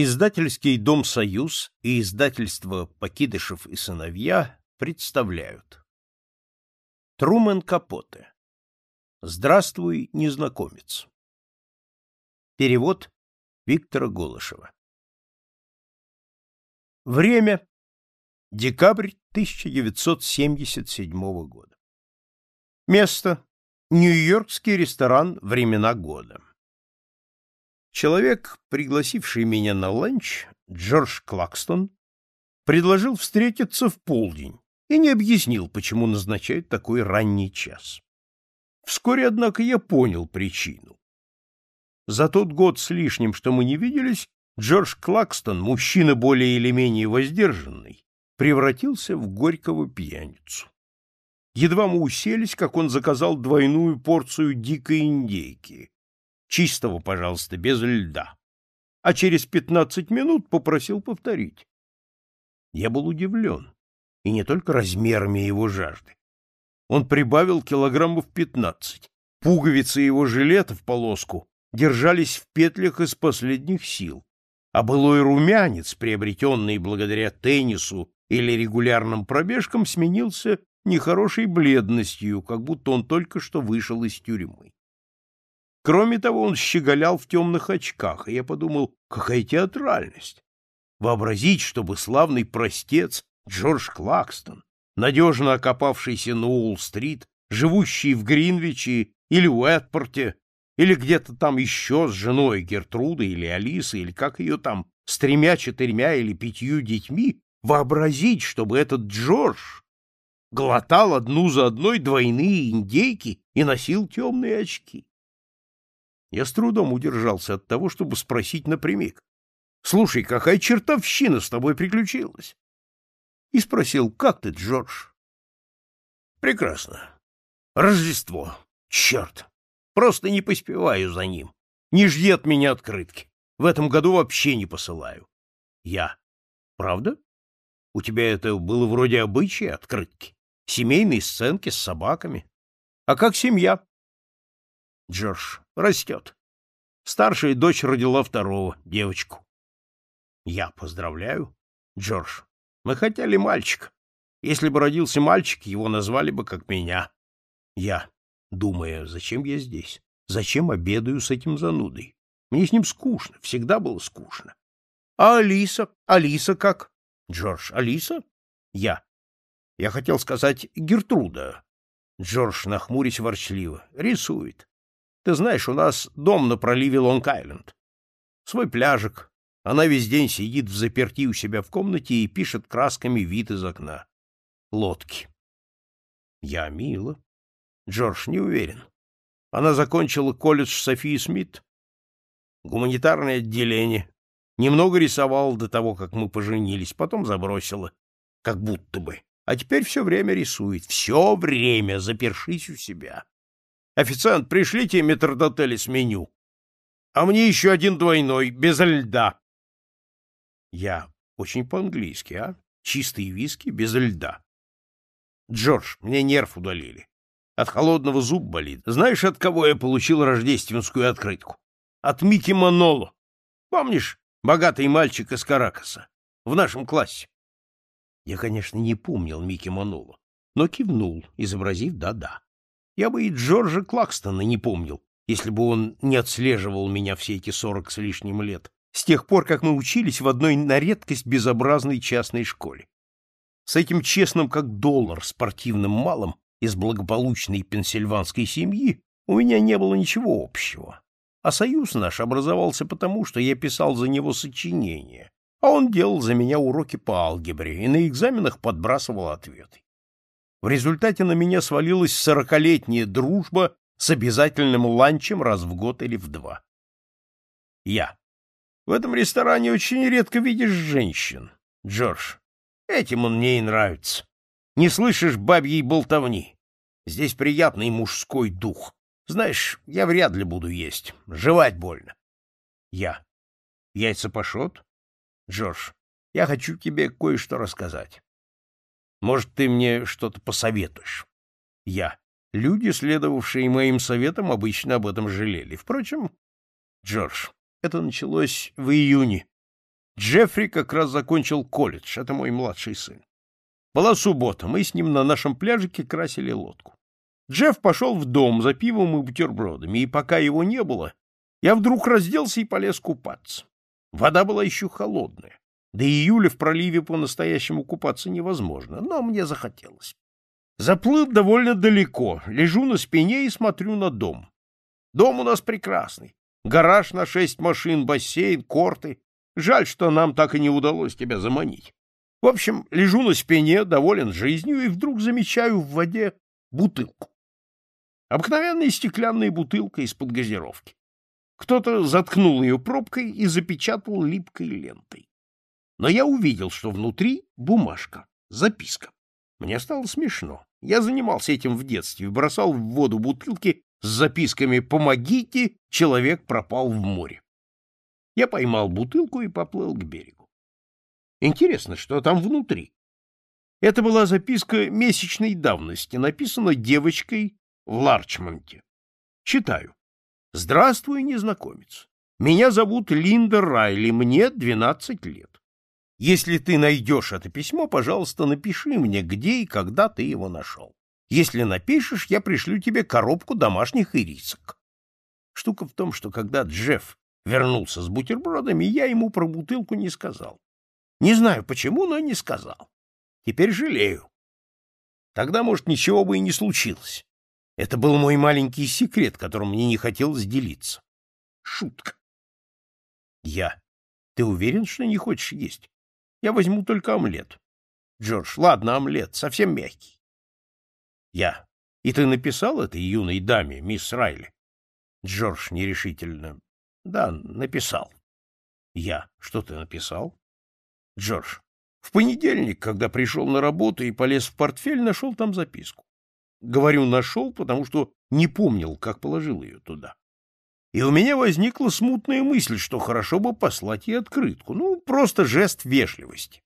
Издательский дом «Союз» и издательство «Покидышев и сыновья» представляют. Трумен Капоте. Здравствуй, незнакомец. Перевод Виктора Голышева. Время. Декабрь 1977 года. Место. Нью-Йоркский ресторан «Времена года». Человек, пригласивший меня на ланч, Джордж Клакстон, предложил встретиться в полдень и не объяснил, почему назначает такой ранний час. Вскоре, однако, я понял причину. За тот год с лишним, что мы не виделись, Джордж Клакстон, мужчина более или менее воздержанный, превратился в горького пьяницу. Едва мы уселись, как он заказал двойную порцию дикой индейки, Чистого, пожалуйста, без льда. А через пятнадцать минут попросил повторить. Я был удивлен, и не только размерами его жажды. Он прибавил килограммов пятнадцать. Пуговицы его жилета в полоску держались в петлях из последних сил, а былой румянец, приобретенный благодаря теннису или регулярным пробежкам, сменился нехорошей бледностью, как будто он только что вышел из тюрьмы. Кроме того, он щеголял в темных очках, и я подумал, какая театральность. Вообразить, чтобы славный простец Джордж Клакстон, надежно окопавшийся на Уолл-стрит, живущий в Гринвиче или Уэтпорте, или где-то там еще с женой Гертрудой или Алисой, или как ее там, с тремя, четырьмя или пятью детьми, вообразить, чтобы этот Джордж глотал одну за одной двойные индейки и носил темные очки. Я с трудом удержался от того, чтобы спросить напрямик. — Слушай, какая чертовщина с тобой приключилась? И спросил, как ты, Джордж? — Прекрасно. Рождество. Черт. Просто не поспеваю за ним. Не жди от меня открытки. В этом году вообще не посылаю. Я. Правда? У тебя это было вроде обычая открытки? Семейные сценки с собаками? А как семья? Джордж. Растет. Старшая дочь родила второго, девочку. Я поздравляю. Джордж. Мы хотели мальчика. Если бы родился мальчик, его назвали бы как меня. Я. Думая, зачем я здесь? Зачем обедаю с этим занудой? Мне с ним скучно, всегда было скучно. А Алиса? Алиса как? Джордж. Алиса? Я. Я хотел сказать Гертруда. Джордж, нахмурясь ворчливо, рисует. Ты знаешь, у нас дом на проливе Лонг-Айленд. Свой пляжик. Она весь день сидит в заперти у себя в комнате и пишет красками вид из окна. Лодки. Я мило. Джордж не уверен. Она закончила колледж Софии Смит. Гуманитарное отделение. Немного рисовала до того, как мы поженились, потом забросила. Как будто бы. А теперь все время рисует. Все время, запершись у себя. Официант, пришлите метрдотели с меню. А мне еще один двойной, без льда. Я очень по-английски, а? Чистые виски, без льда. Джордж, мне нерв удалили. От холодного зуб болит. Знаешь, от кого я получил рождественскую открытку? От Микки Маноло. Помнишь, богатый мальчик из Каракаса? В нашем классе. Я, конечно, не помнил Микки Маноло, но кивнул, изобразив «да-да». Я бы и Джорджа Клакстона не помнил, если бы он не отслеживал меня все эти сорок с лишним лет, с тех пор, как мы учились в одной на редкость безобразной частной школе. С этим честным как доллар спортивным малым из благополучной пенсильванской семьи у меня не было ничего общего. А союз наш образовался потому, что я писал за него сочинения, а он делал за меня уроки по алгебре и на экзаменах подбрасывал ответы. В результате на меня свалилась сорокалетняя дружба с обязательным ланчем раз в год или в два. Я. В этом ресторане очень редко видишь женщин, Джордж. Этим он мне и нравится. Не слышишь бабьей болтовни. Здесь приятный мужской дух. Знаешь, я вряд ли буду есть. Жевать больно. Я. Яйца пашот? Джордж, я хочу тебе кое-что рассказать. Может, ты мне что-то посоветуешь? Я. Люди, следовавшие моим советам, обычно об этом жалели. Впрочем, Джордж, это началось в июне. Джеффри как раз закончил колледж, это мой младший сын. Была суббота, мы с ним на нашем пляжике красили лодку. Джефф пошел в дом за пивом и бутербродами, и пока его не было, я вдруг разделся и полез купаться. Вода была еще холодная. До июля в проливе по-настоящему купаться невозможно, но мне захотелось. Заплыл довольно далеко, лежу на спине и смотрю на дом. Дом у нас прекрасный. Гараж на шесть машин, бассейн, корты. Жаль, что нам так и не удалось тебя заманить. В общем, лежу на спине, доволен жизнью, и вдруг замечаю в воде бутылку. Обыкновенная стеклянная бутылка из-под газировки. Кто-то заткнул ее пробкой и запечатал липкой лентой. Но я увидел, что внутри бумажка, записка. Мне стало смешно. Я занимался этим в детстве, бросал в воду бутылки с записками «Помогите, человек пропал в море». Я поймал бутылку и поплыл к берегу. Интересно, что там внутри? Это была записка месячной давности, написана девочкой в Ларчмонте. Читаю. «Здравствуй, незнакомец. Меня зовут Линда Райли, мне 12 лет. Если ты найдешь это письмо, пожалуйста, напиши мне, где и когда ты его нашел. Если напишешь, я пришлю тебе коробку домашних ирисок. Штука в том, что когда Джефф вернулся с бутербродами, я ему про бутылку не сказал. Не знаю почему, но не сказал. Теперь жалею. Тогда, может, ничего бы и не случилось. Это был мой маленький секрет, которым мне не хотелось делиться. Шутка. Я. Ты уверен, что не хочешь есть? Я возьму только омлет. Джордж, ладно, омлет, совсем мягкий. Я. И ты написал этой юной даме, мисс Райли? Джордж нерешительно. Да, написал. Я. Что ты написал? Джордж. В понедельник, когда пришел на работу и полез в портфель, нашел там записку. Говорю «нашел», потому что не помнил, как положил ее туда. И у меня возникла смутная мысль, что хорошо бы послать ей открытку. Ну, просто жест вежливости.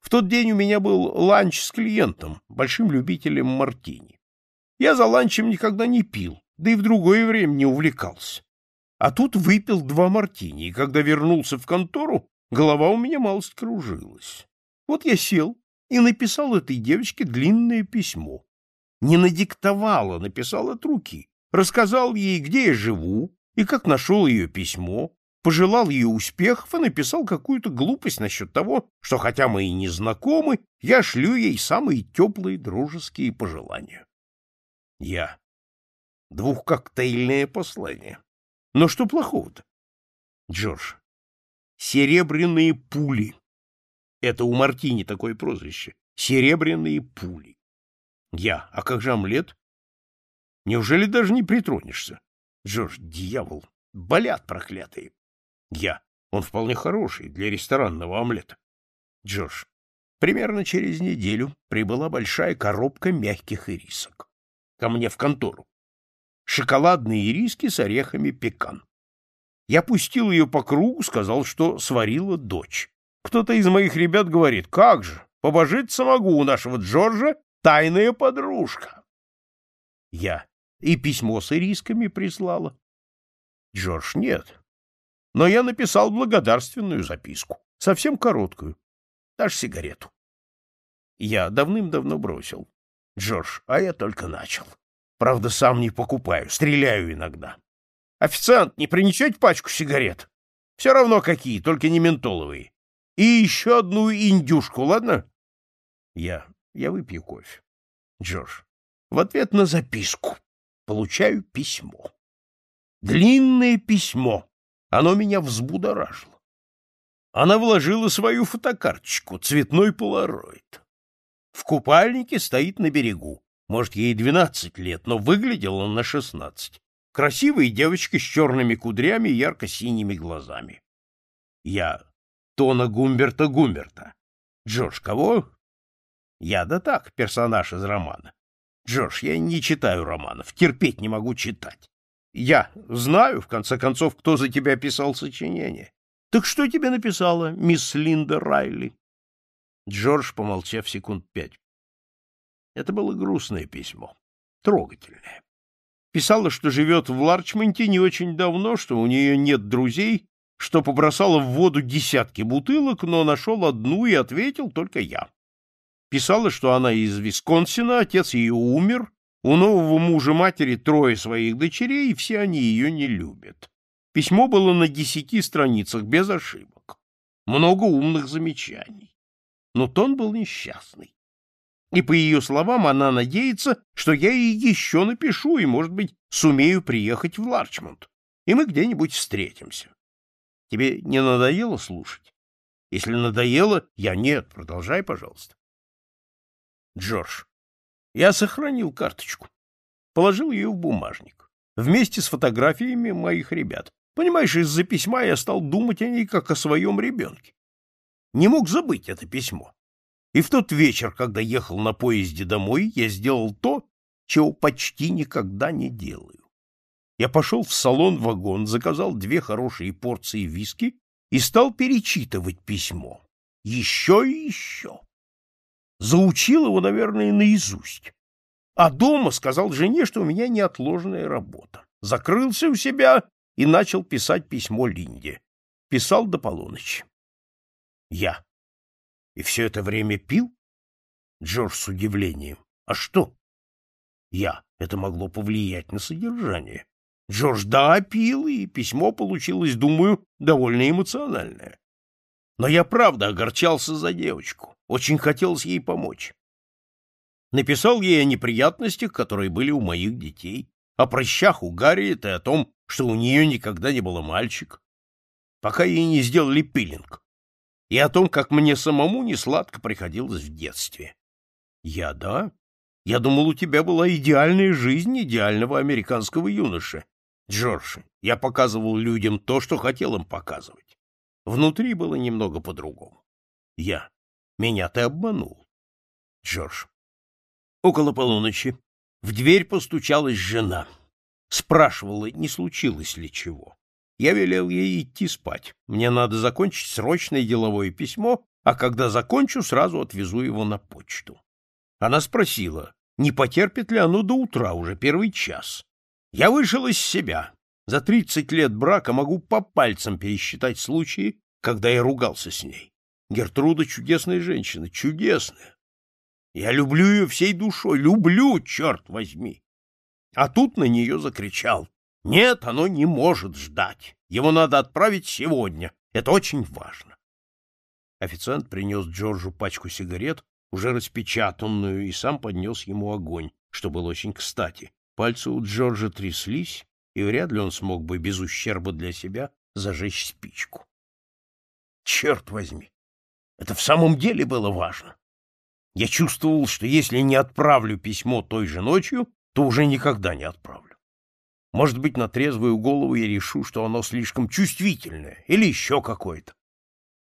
В тот день у меня был ланч с клиентом, большим любителем мартини. Я за ланчем никогда не пил, да и в другое время не увлекался. А тут выпил два мартини, и когда вернулся в контору, голова у меня малость кружилась. Вот я сел и написал этой девочке длинное письмо. Не надиктовал, а написал от руки. Рассказал ей, где я живу, и как нашел ее письмо, пожелал ей успехов и написал какую-то глупость насчет того, что хотя мы и не знакомы, я шлю ей самые теплые дружеские пожелания. Я. Двухкоктейльное послание. Но что плохого-то? Джордж. Серебряные пули. Это у Мартини такое прозвище. Серебряные пули. Я. А как же омлет? Неужели даже не притронешься? Джордж, дьявол, болят проклятые. Я. Он вполне хороший для ресторанного омлета. Джордж. Примерно через неделю прибыла большая коробка мягких ирисок. Ко мне в контору. Шоколадные ириски с орехами пекан. Я пустил ее по кругу, сказал, что сварила дочь. Кто-то из моих ребят говорит, как же, побожиться могу у нашего Джорджа тайная подружка. Я. И письмо с ирисками прислала. Джордж, нет. Но я написал благодарственную записку. Совсем короткую. Дашь сигарету? Я давным-давно бросил. Джордж, а я только начал. Правда, сам не покупаю, стреляю иногда. Официант, не принесете пачку сигарет? Все равно какие, только не ментоловые. И еще одну индюшку, ладно? Я. Я выпью кофе. Джордж. В ответ на записку получаю письмо. Длинное письмо. Оно меня взбудоражило. Она вложила свою фотокарточку, цветной полароид. В купальнике стоит на берегу. Может, ей двенадцать лет, но выглядела на шестнадцать. Красивая девочка с черными кудрями и ярко-синими глазами. Я. Тона Гумберта Гумберта. Джордж, кого? Я да так, персонаж из романа. Джордж, я не читаю романов, терпеть не могу читать. Я знаю, в конце концов, кто за тебя писал сочинение. Так что тебе написала мисс Линда Райли? Джордж, помолчав секунд пять. Это было грустное письмо, трогательное. Писала, что живет в Ларчмонте не очень давно, что у нее нет друзей, что побросала в воду десятки бутылок, но нашел одну и ответил только я. Писала, что она из Висконсина, отец ее умер, у нового мужа матери трое своих дочерей, и все они ее не любят. Письмо было на десяти страницах, без ошибок. Много умных замечаний. Но тон был несчастный. И, по ее словам, она надеется, что я ей еще напишу и, может быть, сумею приехать в Ларчмонт, и мы где-нибудь встретимся. Тебе не надоело слушать? Если надоело, я нет, продолжай, пожалуйста. Джордж, я сохранил карточку. Положил ее в бумажник. Вместе с фотографиями моих ребят. Понимаешь, из-за письма я стал думать о ней, как о своем ребенке. Не мог забыть это письмо. И в тот вечер, когда ехал на поезде домой, я сделал то, чего почти никогда не делаю. Я пошел в салон-вагон, заказал две хорошие порции виски и стал перечитывать письмо. Еще и еще заучил его, наверное, наизусть. А дома сказал жене, что у меня неотложная работа. Закрылся у себя и начал писать письмо Линде. Писал до полуночи. Я. И все это время пил? Джордж с удивлением. А что? Я. Это могло повлиять на содержание. Джордж, да, пил, и письмо получилось, думаю, довольно эмоциональное. Но я правда огорчался за девочку. Очень хотелось ей помочь. Написал ей о неприятностях, которые были у моих детей, о прыщах у Гарриет и о том, что у нее никогда не было мальчика, пока ей не сделали пилинг, и о том, как мне самому несладко приходилось в детстве. Я, да? Я думал, у тебя была идеальная жизнь идеального американского юноши. Джордж, я показывал людям то, что хотел им показывать. Внутри было немного по-другому. Я. Меня ты обманул. Джордж. Около полуночи в дверь постучалась жена. Спрашивала, не случилось ли чего. Я велел ей идти спать. Мне надо закончить срочное деловое письмо, а когда закончу, сразу отвезу его на почту. Она спросила, не потерпит ли оно до утра, уже первый час. Я вышел из себя. За тридцать лет брака могу по пальцам пересчитать случаи, когда я ругался с ней. Гертруда чудесная женщина, чудесная. Я люблю ее всей душой, люблю, черт возьми. А тут на нее закричал. Нет, оно не может ждать. Его надо отправить сегодня. Это очень важно. Официант принес Джорджу пачку сигарет, уже распечатанную, и сам поднес ему огонь, что было очень кстати. Пальцы у Джорджа тряслись, и вряд ли он смог бы без ущерба для себя зажечь спичку. Черт возьми! Это в самом деле было важно. Я чувствовал, что если не отправлю письмо той же ночью, то уже никогда не отправлю. Может быть, на трезвую голову я решу, что оно слишком чувствительное или еще какое-то.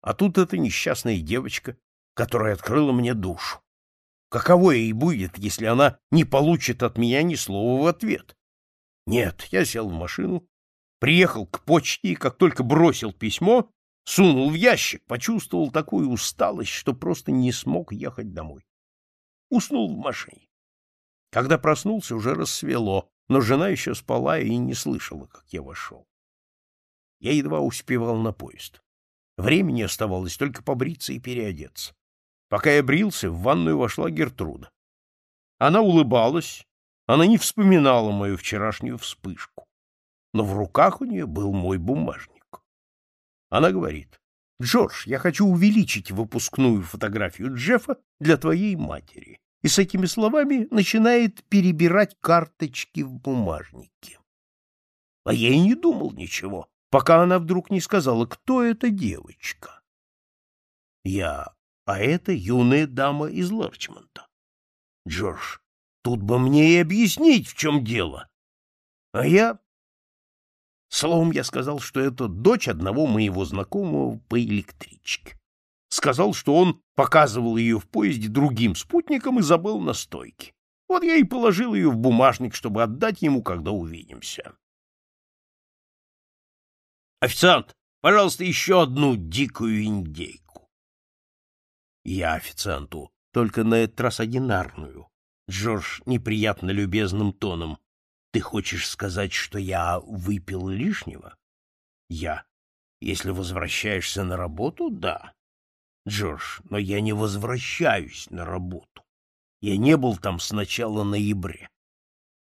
А тут эта несчастная девочка, которая открыла мне душу. Каково ей будет, если она не получит от меня ни слова в ответ? Нет, я сел в машину, приехал к почте и как только бросил письмо, Сунул в ящик, почувствовал такую усталость, что просто не смог ехать домой. Уснул в машине. Когда проснулся, уже рассвело, но жена еще спала и не слышала, как я вошел. Я едва успевал на поезд. Времени оставалось только побриться и переодеться. Пока я брился, в ванную вошла Гертруда. Она улыбалась, она не вспоминала мою вчерашнюю вспышку. Но в руках у нее был мой бумажник. Она говорит, «Джордж, я хочу увеличить выпускную фотографию Джеффа для твоей матери». И с этими словами начинает перебирать карточки в бумажнике. А я и не думал ничего, пока она вдруг не сказала, кто эта девочка. Я, а это юная дама из Ларчмонта. Джордж, тут бы мне и объяснить, в чем дело. А я Словом, я сказал, что это дочь одного моего знакомого по электричке. Сказал, что он показывал ее в поезде другим спутникам и забыл на стойке. Вот я и положил ее в бумажник, чтобы отдать ему, когда увидимся. «Официант, пожалуйста, еще одну дикую индейку». Я официанту, только на этот раз одинарную. Джордж неприятно любезным тоном. Ты хочешь сказать, что я выпил лишнего? Я. Если возвращаешься на работу, да. Джордж, но я не возвращаюсь на работу. Я не был там с начала ноября.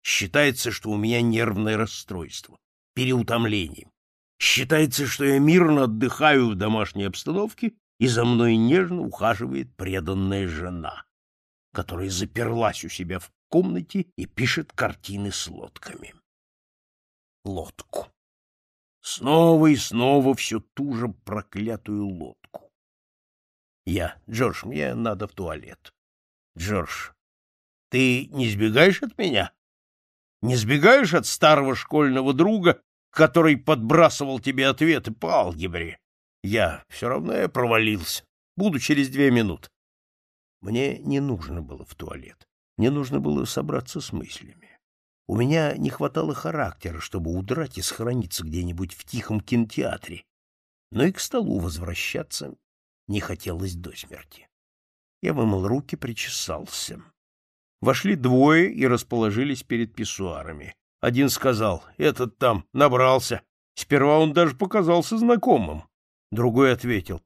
Считается, что у меня нервное расстройство, переутомление. Считается, что я мирно отдыхаю в домашней обстановке, и за мной нежно ухаживает преданная жена, которая заперлась у себя в комнате и пишет картины с лодками. Лодку. Снова и снова всю ту же проклятую лодку. Я. Джордж, мне надо в туалет. Джордж, ты не сбегаешь от меня? Не сбегаешь от старого школьного друга, который подбрасывал тебе ответы по алгебре? Я. Все равно я провалился. Буду через две минуты. Мне не нужно было в туалет. Мне нужно было собраться с мыслями. У меня не хватало характера, чтобы удрать и схорониться где-нибудь в тихом кинотеатре, но и к столу возвращаться не хотелось до смерти. Я вымыл руки, причесался. Вошли двое и расположились перед писсуарами. Один сказал, этот там набрался. Сперва он даже показался знакомым. Другой ответил,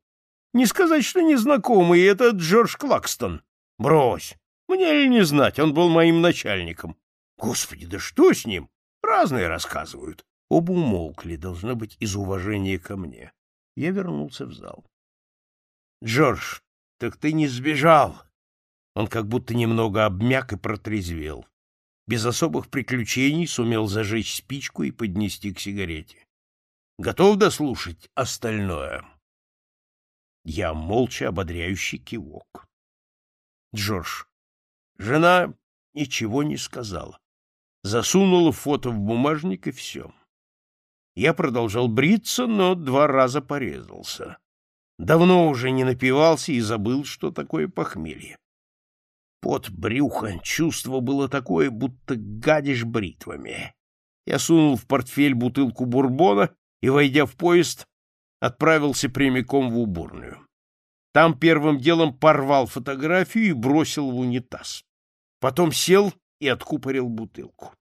не сказать, что незнакомый, это Джордж Клакстон. Брось, мне ли не знать, он был моим начальником. Господи, да что с ним? Разные рассказывают. Оба умолкли, должно быть, из уважения ко мне. Я вернулся в зал. Джордж, так ты не сбежал. Он как будто немного обмяк и протрезвел. Без особых приключений сумел зажечь спичку и поднести к сигарете. Готов дослушать остальное? Я молча ободряющий кивок. Джордж, жена ничего не сказала засунула фото в бумажник и все. Я продолжал бриться, но два раза порезался. Давно уже не напивался и забыл, что такое похмелье. Под брюхо, чувство было такое, будто гадишь бритвами. Я сунул в портфель бутылку бурбона и, войдя в поезд, отправился прямиком в уборную. Там первым делом порвал фотографию и бросил в унитаз. Потом сел и откупорил бутылку.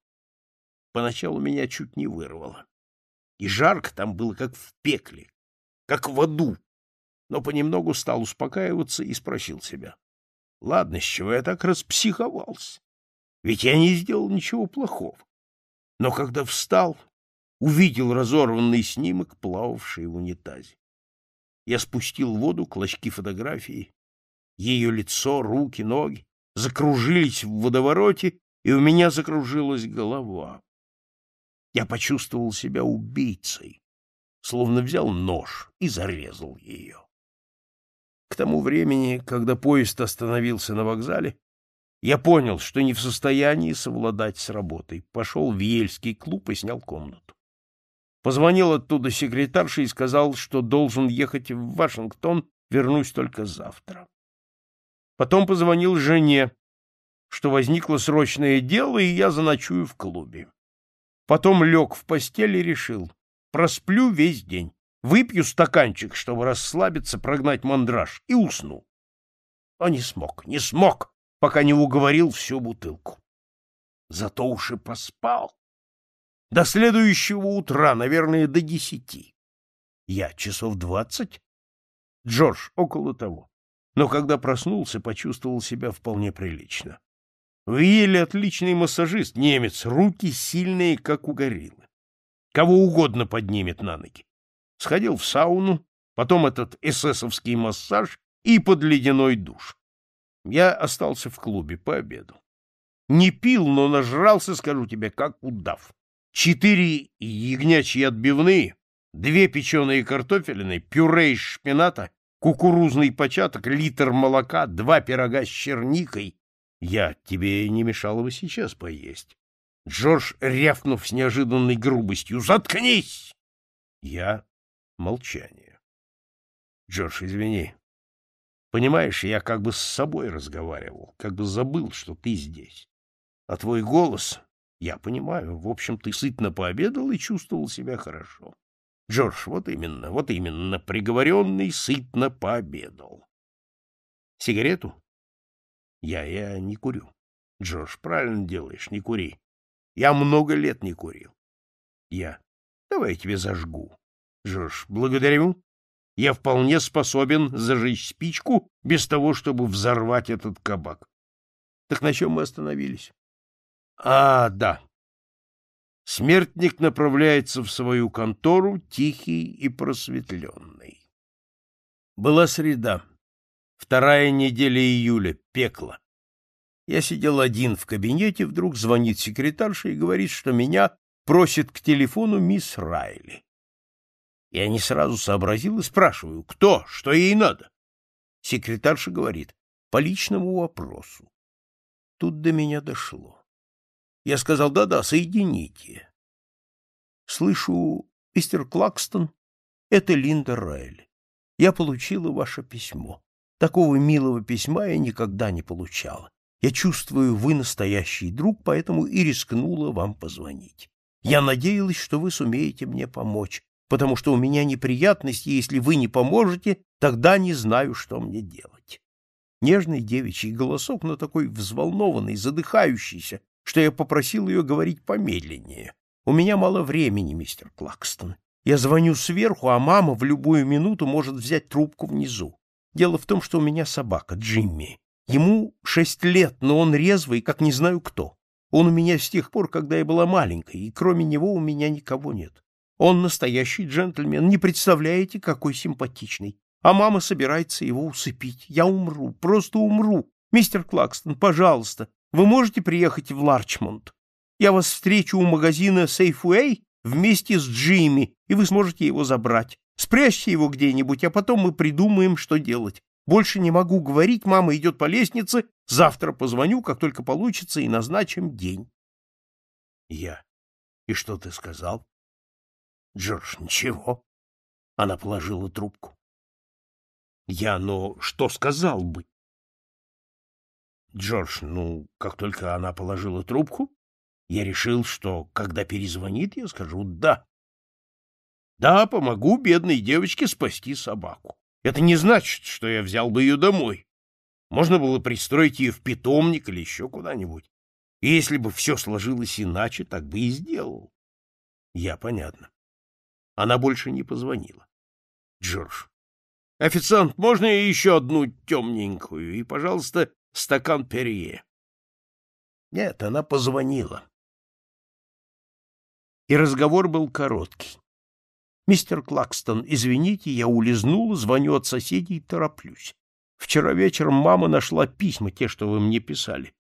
Поначалу меня чуть не вырвало. И жарко там было, как в пекле, как в аду. Но понемногу стал успокаиваться и спросил себя. Ладно, с чего я так распсиховался? Ведь я не сделал ничего плохого. Но когда встал, увидел разорванный снимок, плававший в унитазе. Я спустил в воду клочки фотографии. Ее лицо, руки, ноги закружились в водовороте, и у меня закружилась голова. Я почувствовал себя убийцей, словно взял нож и зарезал ее. К тому времени, когда поезд остановился на вокзале, я понял, что не в состоянии совладать с работой. Пошел в Ельский клуб и снял комнату. Позвонил оттуда секретарше и сказал, что должен ехать в Вашингтон, вернусь только завтра. Потом позвонил жене, что возникло срочное дело, и я заночую в клубе. Потом лег в постель и решил, просплю весь день, выпью стаканчик, чтобы расслабиться, прогнать мандраж, и усну. А не смог, не смог, пока не уговорил всю бутылку. Зато уж и поспал. До следующего утра, наверное, до десяти. Я часов двадцать? Джордж, около того. Но когда проснулся, почувствовал себя вполне прилично. В Еле отличный массажист, немец, руки сильные, как у гориллы. Кого угодно поднимет на ноги. Сходил в сауну, потом этот эсэсовский массаж и под ледяной душ. Я остался в клубе по обеду. Не пил, но нажрался, скажу тебе, как удав. Четыре ягнячьи отбивные, две печеные картофелины, пюре из шпината, кукурузный початок, литр молока, два пирога с черникой я тебе не мешало бы сейчас поесть. Джордж, рявкнув с неожиданной грубостью, «Заткнись!» Я молчание. Джордж, извини. Понимаешь, я как бы с собой разговаривал, как бы забыл, что ты здесь. А твой голос, я понимаю, в общем, ты сытно пообедал и чувствовал себя хорошо. Джордж, вот именно, вот именно, приговоренный сытно пообедал. Сигарету? Я, я не курю. Джордж, правильно делаешь, не кури. Я много лет не курил. Я, давай я тебе зажгу. Джордж, благодарю. Я вполне способен зажечь спичку без того, чтобы взорвать этот кабак. Так на чем мы остановились? А, да. Смертник направляется в свою контору, тихий и просветленный. Была среда, вторая неделя июля, пекло. Я сидел один в кабинете, вдруг звонит секретарша и говорит, что меня просит к телефону мисс Райли. Я не сразу сообразил и спрашиваю, кто, что ей надо. Секретарша говорит, по личному вопросу. Тут до меня дошло. Я сказал, да-да, соедините. Слышу, мистер Клакстон, это Линда Райли. Я получила ваше письмо. Такого милого письма я никогда не получала. Я чувствую, вы настоящий друг, поэтому и рискнула вам позвонить. Я надеялась, что вы сумеете мне помочь, потому что у меня неприятности, если вы не поможете, тогда не знаю, что мне делать. Нежный девичий голосок, но такой взволнованный, задыхающийся, что я попросил ее говорить помедленнее. У меня мало времени, мистер Клакстон. Я звоню сверху, а мама в любую минуту может взять трубку внизу. Дело в том, что у меня собака, Джимми. Ему шесть лет, но он резвый, как не знаю кто. Он у меня с тех пор, когда я была маленькой, и кроме него у меня никого нет. Он настоящий джентльмен, не представляете, какой симпатичный. А мама собирается его усыпить. Я умру, просто умру. Мистер Клакстон, пожалуйста, вы можете приехать в Ларчмонд? Я вас встречу у магазина Safeway вместе с Джимми, и вы сможете его забрать. Спрячьте его где-нибудь, а потом мы придумаем, что делать. Больше не могу говорить, мама идет по лестнице, завтра позвоню, как только получится, и назначим день. Я. И что ты сказал? Джордж, ничего. Она положила трубку. Я, но что сказал бы? Джордж, ну, как только она положила трубку, я решил, что, когда перезвонит, я скажу «да». Да, помогу бедной девочке спасти собаку. Это не значит, что я взял бы ее домой. Можно было пристроить ее в питомник или еще куда-нибудь. И если бы все сложилось иначе, так бы и сделал. Я понятно. Она больше не позвонила. Джордж. Официант, можно еще одну темненькую? И, пожалуйста, стакан перье. Нет, она позвонила. И разговор был короткий. Мистер Клакстон, извините, я улизнул, звоню от соседей, тороплюсь. Вчера вечером мама нашла письма, те, что вы мне писали.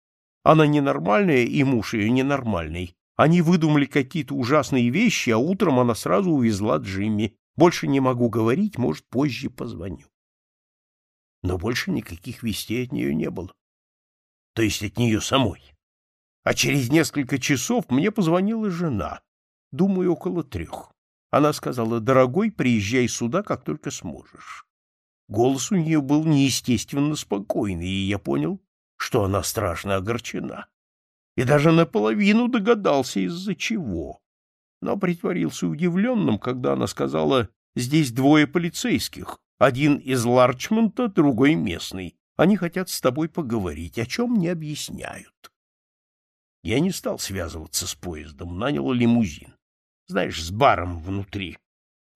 Она ненормальная, и муж ее ненормальный. Они выдумали какие-то ужасные вещи, а утром она сразу увезла Джимми. Больше не могу говорить, может, позже позвоню. Но больше никаких вестей от нее не было. То есть от нее самой. А через несколько часов мне позвонила жена. Думаю, около трех. Она сказала, дорогой, приезжай сюда, как только сможешь. Голос у нее был неестественно спокойный, и я понял, что она страшно огорчена. И даже наполовину догадался, из-за чего. Но притворился удивленным, когда она сказала, здесь двое полицейских, один из Ларчмонта, другой местный. Они хотят с тобой поговорить, о чем не объясняют. Я не стал связываться с поездом, нанял лимузин. Знаешь, с баром внутри.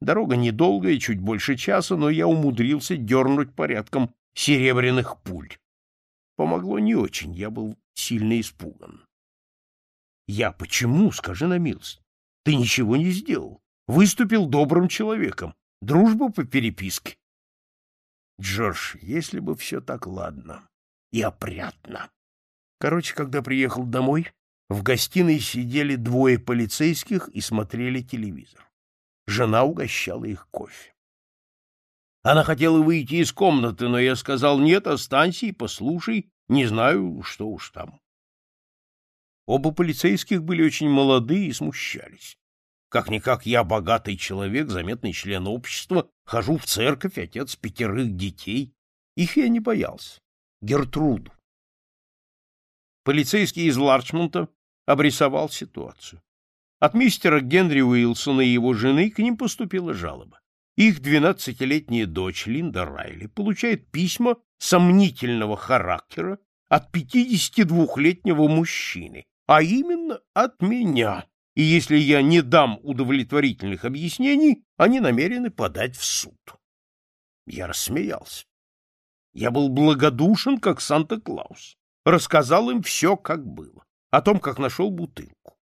Дорога недолгая, чуть больше часа, но я умудрился дернуть порядком серебряных пуль. Помогло не очень, я был сильно испуган. Я почему, скажи на милость? Ты ничего не сделал. Выступил добрым человеком. Дружба по переписке. Джордж, если бы все так ладно и опрятно. Короче, когда приехал домой, в гостиной сидели двое полицейских и смотрели телевизор. Жена угощала их кофе. Она хотела выйти из комнаты, но я сказал, нет, останься и послушай, не знаю, что уж там. Оба полицейских были очень молодые и смущались. Как-никак я богатый человек, заметный член общества, хожу в церковь, отец пятерых детей. Их я не боялся. Гертруду. Полицейский из Ларчмонта обрисовал ситуацию. От мистера Генри Уилсона и его жены к ним поступила жалоба. Их двенадцатилетняя дочь Линда Райли получает письма сомнительного характера от 52-летнего мужчины, а именно от меня, и если я не дам удовлетворительных объяснений, они намерены подать в суд. Я рассмеялся. Я был благодушен, как Санта-Клаус. Рассказал им все, как было, о том, как нашел бутылку.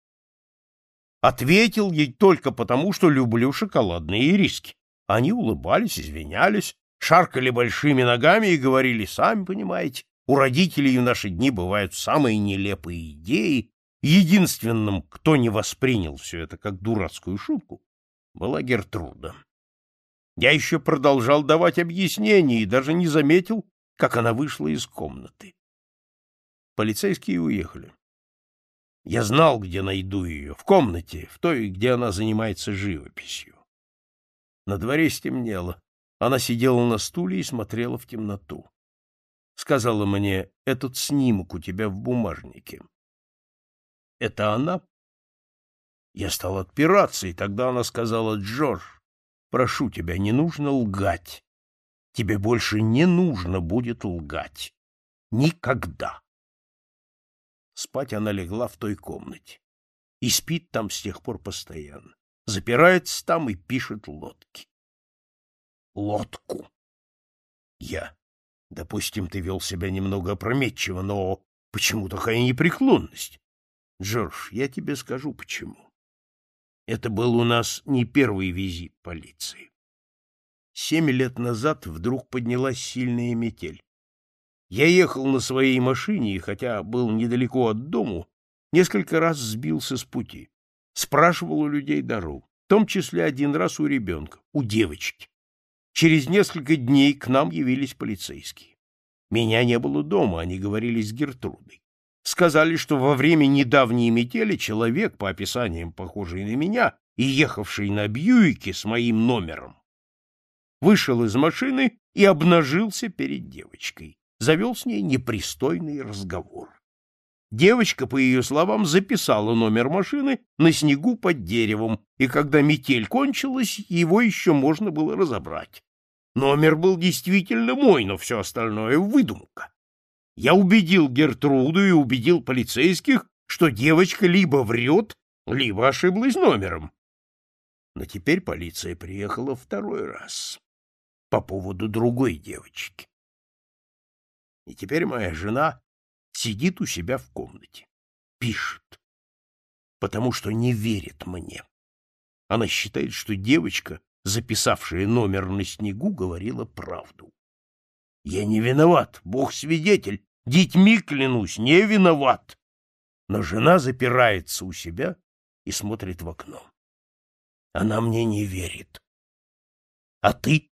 Ответил ей только потому, что люблю шоколадные ириски. Они улыбались, извинялись, шаркали большими ногами и говорили, сами понимаете, у родителей в наши дни бывают самые нелепые идеи. Единственным, кто не воспринял все это как дурацкую шутку, была Гертруда. Я еще продолжал давать объяснения и даже не заметил, как она вышла из комнаты. Полицейские уехали. Я знал, где найду ее, в комнате, в той, где она занимается живописью. На дворе стемнело. Она сидела на стуле и смотрела в темноту. Сказала мне, этот снимок у тебя в бумажнике. Это она? Я стал отпираться, и тогда она сказала, Джордж, прошу тебя, не нужно лгать. Тебе больше не нужно будет лгать. Никогда. Спать она легла в той комнате. И спит там с тех пор постоянно. Запирается там и пишет лодки. Лодку. Я. Допустим, ты вел себя немного опрометчиво, но почему такая непреклонность? Джордж, я тебе скажу, почему. Это был у нас не первый визит полиции. Семь лет назад вдруг поднялась сильная метель. Я ехал на своей машине, и хотя был недалеко от дому, несколько раз сбился с пути. Спрашивал у людей дорогу, в том числе один раз у ребенка, у девочки. Через несколько дней к нам явились полицейские. Меня не было дома, они говорили с Гертрудой. Сказали, что во время недавней метели человек, по описаниям похожий на меня и ехавший на Бьюике с моим номером, вышел из машины и обнажился перед девочкой завел с ней непристойный разговор. Девочка, по ее словам, записала номер машины на снегу под деревом, и когда метель кончилась, его еще можно было разобрать. Номер был действительно мой, но все остальное — выдумка. Я убедил Гертруду и убедил полицейских, что девочка либо врет, либо ошиблась номером. Но теперь полиция приехала второй раз по поводу другой девочки. И теперь моя жена сидит у себя в комнате, пишет, потому что не верит мне. Она считает, что девочка, записавшая номер на снегу, говорила правду. Я не виноват, Бог свидетель, детьми клянусь, не виноват. Но жена запирается у себя и смотрит в окно. Она мне не верит. А ты?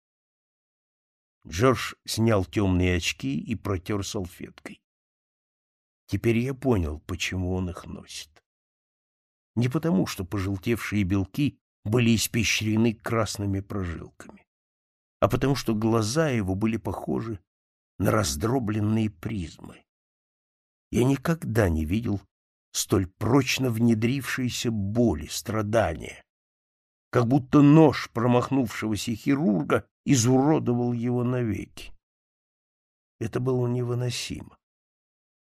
Джордж снял темные очки и протер салфеткой. Теперь я понял, почему он их носит. Не потому, что пожелтевшие белки были испещрены красными прожилками, а потому что глаза его были похожи на раздробленные призмы. Я никогда не видел столь прочно внедрившейся боли, страдания, как будто нож промахнувшегося хирурга изуродовал его навеки. Это было невыносимо.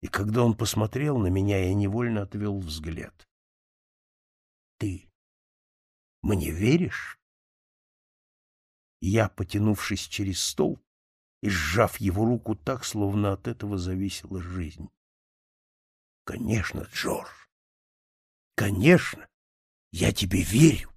И когда он посмотрел на меня, я невольно отвел взгляд. «Ты мне веришь?» Я, потянувшись через стол и сжав его руку так, словно от этого зависела жизнь. «Конечно, Джордж, конечно, я тебе верю.